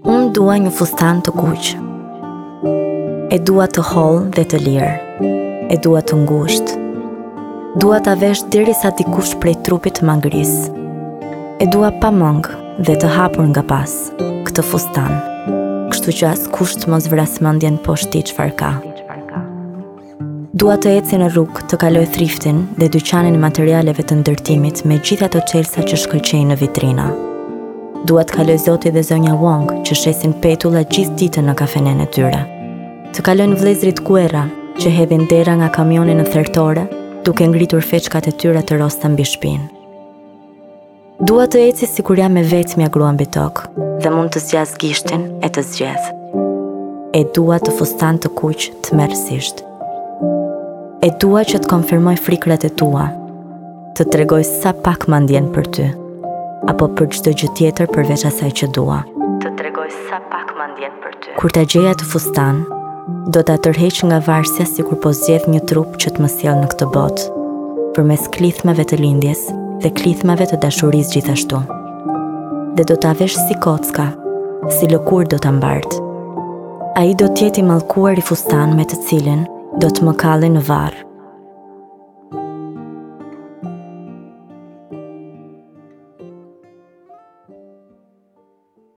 Unë dua një fustan të kuq. E dua të hollë dhe të lirë. E dua të ngushtë. Dua ta vesh derisa dikush prej trupit të ma grisë. E dua pa mëngë dhe të hapur nga pas këtë fustan. Kështu që askush të mos vrasë mendjen poshtë çfarë ka. Dua të eci në rrugë, të kaloj thriftin dhe dyqanin e materialeve të ndërtimit me gjithë ata çelësa që shkëlqejnë në vitrina. Dua të kaloj zoti dhe zonja Wong që shesin petulla gjithë ditën në kafenenë e tyre. Të kalojnë vëllezërit Guerra që hedhin derra nga kamioni në thertore duke ngritur feçkat e tyre të rosta mbi shpinë. Dua të eci sikur jam e vetëmja grua mbi tokë dhe mund të zgjas gishtin e të zgjedh. E dua atë fustan të kuq tmerrësisht. E dua që të konfirmojë frikërat e tua, të tregoj sa pak ma ndjen për ty, apo për çdo gjë tjetër përveç asaj që dua. Të tregoj sa pak ma ndjen për ty. Kur ta gjej atë fustan, do ta tërheq nga varësja sikur po zgjedh një trup që të më sjellë në këtë botë, përmes klithmave të lindjes dhe klithmave të dashurisë gjithashtu. Dhe do ta vesh si kocka, si lëkurë do ta mbart. Ai do të jetë i mallkuari fustan me të cilin do të më kallin në varr.